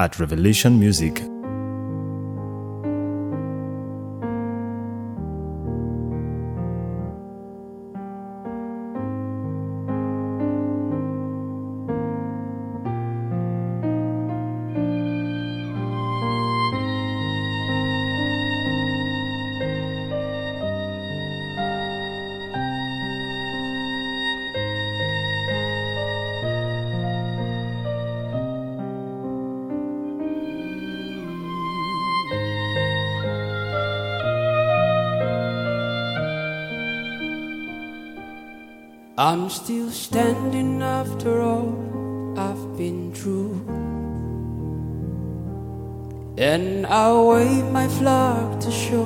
at Revelation Music. I'm still standing after all I've been through. And I wave my flag to show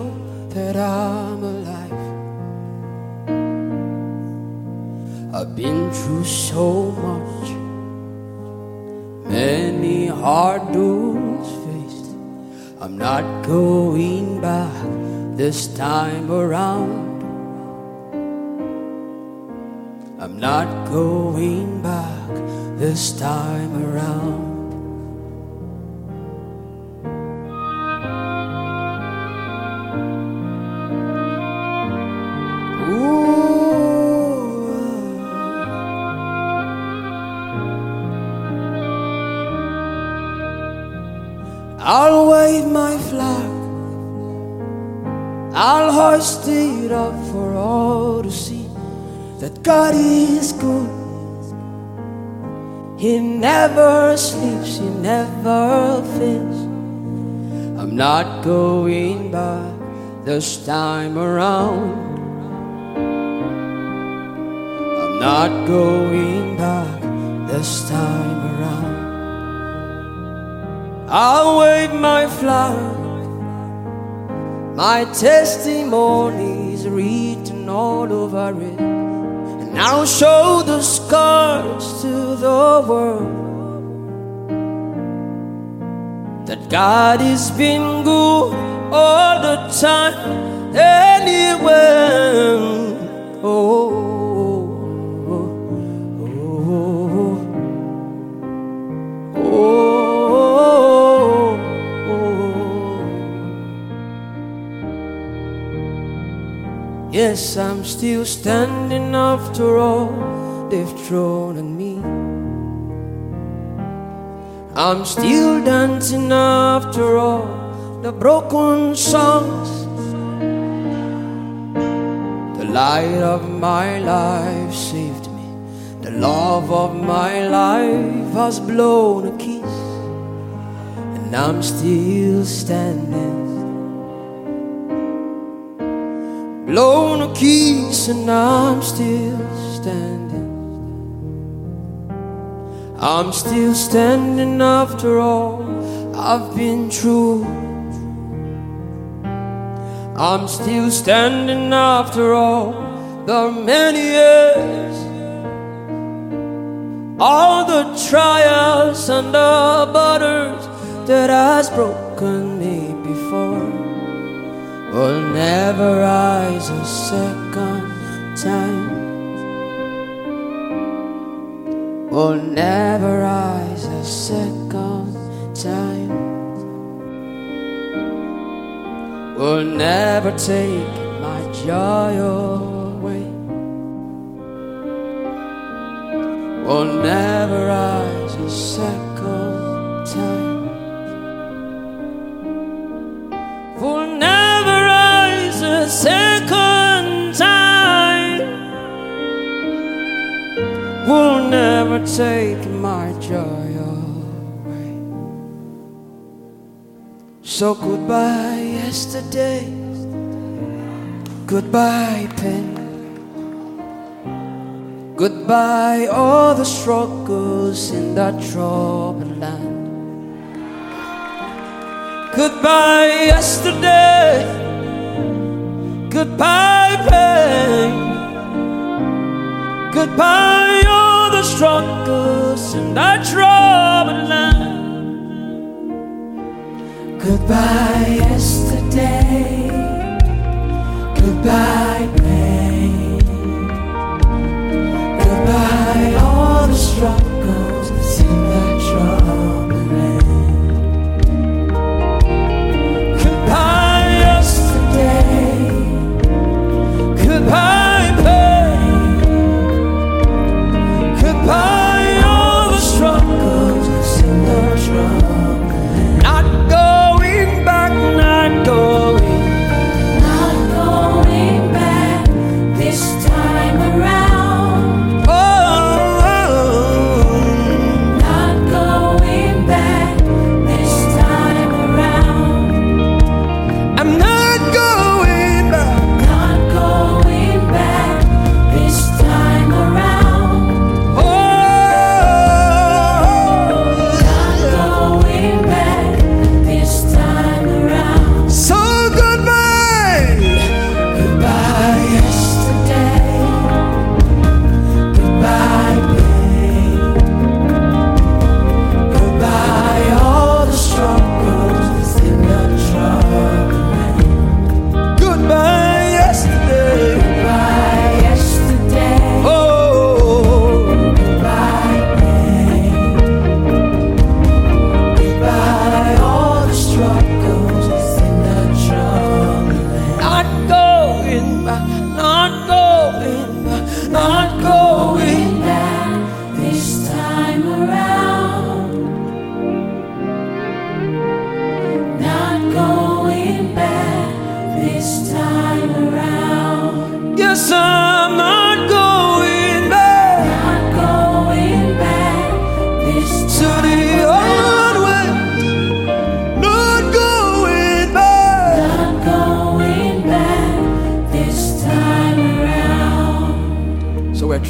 that I'm alive. I've been through so much, many hard doors faced. I'm not going back this time around. I'm not going back this time around. I'll wave my flag. I'll hoist it up for all to see that God is good. He never sleeps, He never fails. I'm not going back this time around. I'm not going back this time around. I'll wave my flag. My testimony is written all over it. And I'll show the scars to the world that God has been good all the time, anywhere. Yes, I'm still standing after all they've thrown at me. I'm still dancing after all the broken songs. The light of my life saved me. The love of my life has blown a kiss. And I'm still standing. Blown a kiss and I'm still standing. I'm still standing after all I've been through. I'm still standing after all the many years. All the trials and the borders that has broken me will never rise a second time. will never rise a second time. Will never take my joy away. Will never rise a second will never take my joy away. So goodbye, yesterday. Goodbye, pain. Goodbye, all the struggles in that troubled land. Goodbye, yesterday. Goodbye, pain. Goodbye, struggles in that troubled land. Goodbye, yesterday.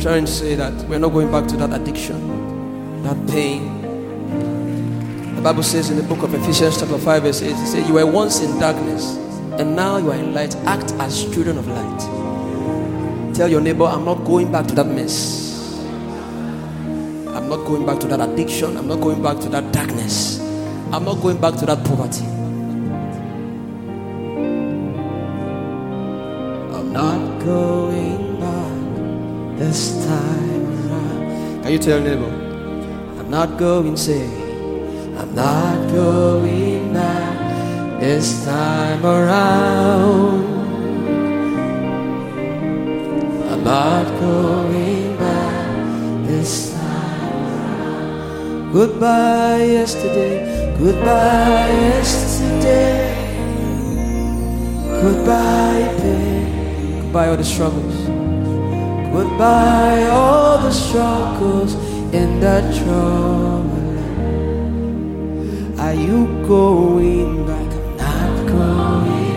Parents say that we're not going back to that addiction, that pain. The Bible says in the book of Ephesians, chapter 5, verse 8, it says, You were once in darkness, and now you are in light. Act as children of light. Tell your neighbor, I'm not going back to that mess. I'm not going back to that addiction. I'm not going back to that darkness. I'm not going back to that poverty. I'm not going this time around. Can you tell neighbor? I'm not going, say, I'm not going back this time around. I'm not going back this time around. Goodbye, yesterday. Goodbye, yesterday. Goodbye, pain. Goodbye, all the struggles. Goodbye, all the struggles in that trouble. Are you going back? I'm not going